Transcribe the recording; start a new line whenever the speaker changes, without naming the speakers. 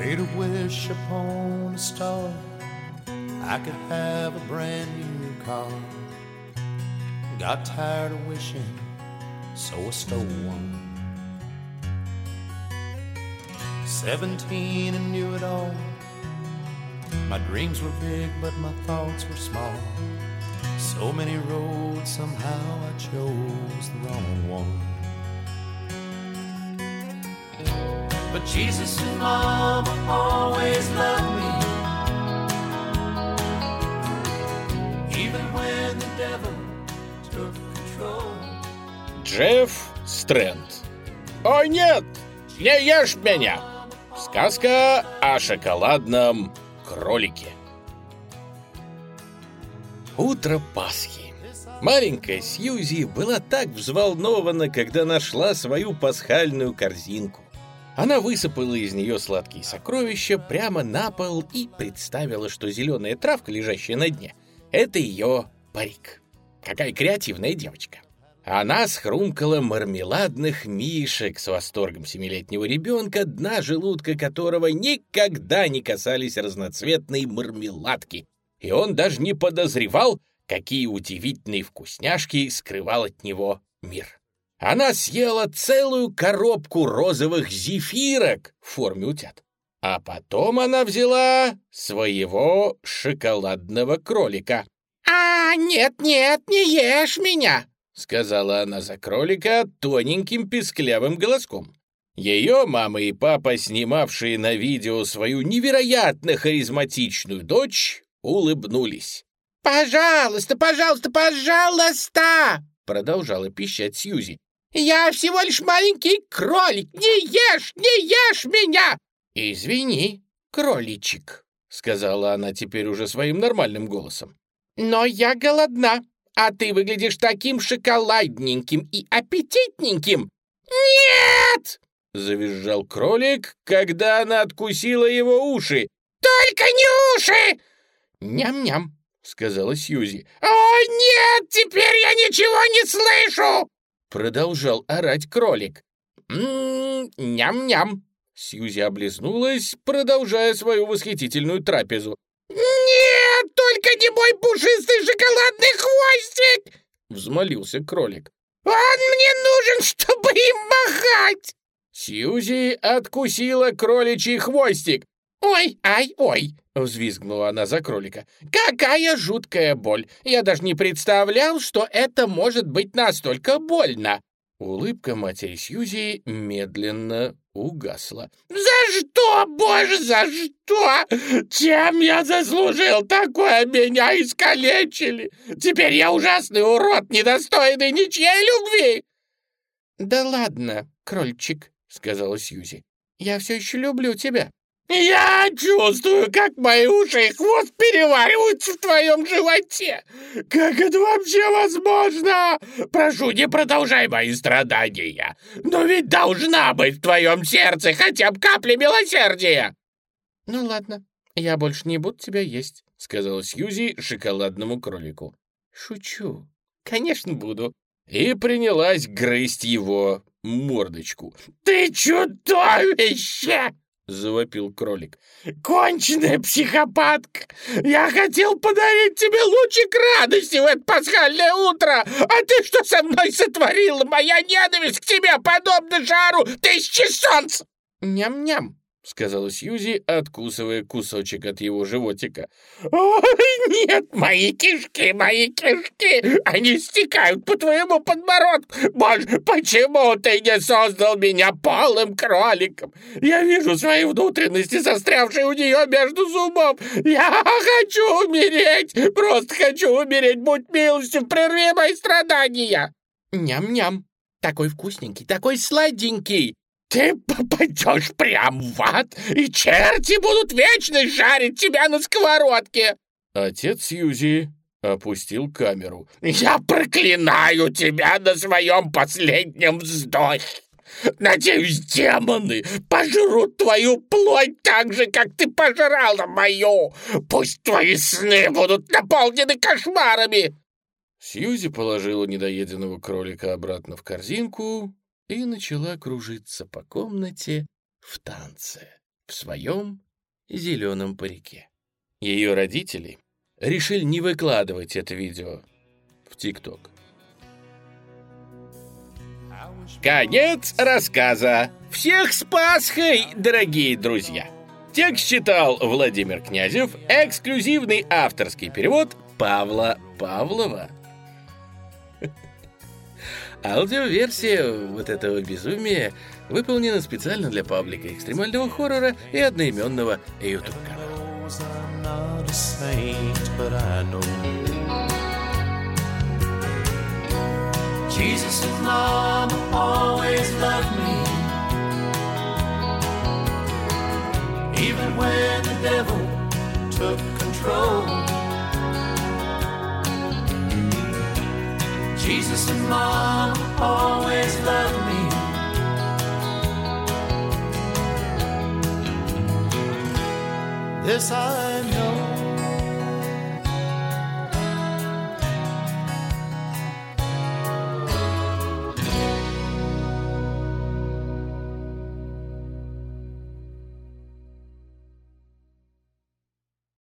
Made a wish upon a star. I could have a brand new car. Got tired of wishing, so I stole one. Seventeen and knew it all. My dreams were big, but my thoughts were small. So many roads, somehow I chose the wrong one. But Jesus and Mama always loved me. Even when the devil took control.
Джефф Стрэнд. «О нет! Не ешь меня!» Сказка о шоколадном кролике. Утро Пасхи. Маленькая Сьюзи была так взволнована, когда нашла свою пасхальную корзинку. Она высыпала из нее сладкие сокровища прямо на пол и представила, что зеленая травка, лежащая на дне, это ее парик. Какая креативная девочка. Она схрумкала мармеладных мишек с восторгом семилетнего ребенка, дна желудка которого никогда не касались разноцветные мармеладки, и он даже не подозревал, какие удивительные вкусняшки скрывал от него мир. Она съела целую коробку розовых зефирок в форме утят. А потом она взяла своего шоколадного кролика. «А, нет-нет, не ешь меня!» — сказала она за кролика тоненьким писклявым голоском. Ее мама и папа, снимавшие на видео свою невероятно харизматичную дочь, улыбнулись. «Пожалуйста, пожалуйста, пожалуйста!» — продолжала пищать Сьюзи. «Я всего лишь маленький кролик! Не ешь, не ешь меня!» «Извини, кроличик», — сказала она теперь уже своим нормальным голосом. «Но я голодна, а ты выглядишь таким шоколадненьким и аппетитненьким!» «Нет!» — завизжал кролик, когда она откусила его уши. «Только не уши!» «Ням-ням», — сказала Сьюзи. «О, нет, теперь я ничего не слышу!» Продолжал орать кролик. «М-м, ням-ням!» Сьюзи облизнулась, продолжая свою восхитительную трапезу. «Нет, только не мой пушистый шоколадный хвостик!» Взмолился кролик. «Он мне нужен, чтобы им махать!» Сьюзи откусила кроличий хвостик. «Ой, ай, ой!» — взвизгнула она за кролика. «Какая жуткая боль! Я даже не представлял, что это может быть настолько больно!» Улыбка матери Сьюзи медленно угасла. «За что, боже, за что? Чем я заслужил такое? Меня искалечили! Теперь я ужасный урод, недостойный ничьей любви!» «Да ладно, крольчик», — сказала Сьюзи. «Я все еще люблю тебя». «Я чувствую, как мои уши и хвост перевариваются в твоем животе! Как это вообще возможно? Прошу, не продолжай мои страдания! Но ведь должна быть в твоем сердце хотя бы капля милосердия!» «Ну ладно, я больше не буду тебя есть», — сказала Сьюзи шоколадному кролику. «Шучу. Конечно, буду». И принялась грызть его мордочку. «Ты чудовище!» — завопил кролик. «Конченая психопатка! Я хотел подарить тебе лучик радости в это пасхальное утро! А ты что со мной сотворила? Моя ненависть к тебе подобна жару тысячи солнц!» «Ням-ням!» — сказала Сьюзи, откусывая кусочек от его животика. «Ой, нет, мои кишки, мои кишки! Они стекают по твоему подбородку! Боже, почему ты не создал меня полым кроликом? Я вижу свои внутренности, застрявшие у нее между зубов! Я хочу умереть! Просто хочу умереть! Будь милостив, прерви мои страдания!» «Ням-ням! Такой вкусненький, такой сладенький!» Ты попадешь прямо в ад, и черти будут вечно жарить тебя на сковородке!» Отец Сьюзи опустил камеру. «Я проклинаю тебя на своем последнем вздохе! Надеюсь, демоны пожрут твою плоть так же, как ты пожрала мою! Пусть твои сны будут наполнены кошмарами!» Сьюзи положила недоеденного кролика обратно в корзинку и начала кружиться по комнате в танце. в своем зеленом парике. Ее родители решили не выкладывать это видео в ТикТок. Конец рассказа. Всех с Пасхой, дорогие друзья! Текст читал Владимир Князев, эксклюзивный авторский перевод Павла Павлова. Аудиоверсия вот этого безумия выполнена специально для паблика экстремального хоррора и одноименного YouTube-канала. Jesus and Mama always loved me. Even when the devil took control. Mama always loved me. This I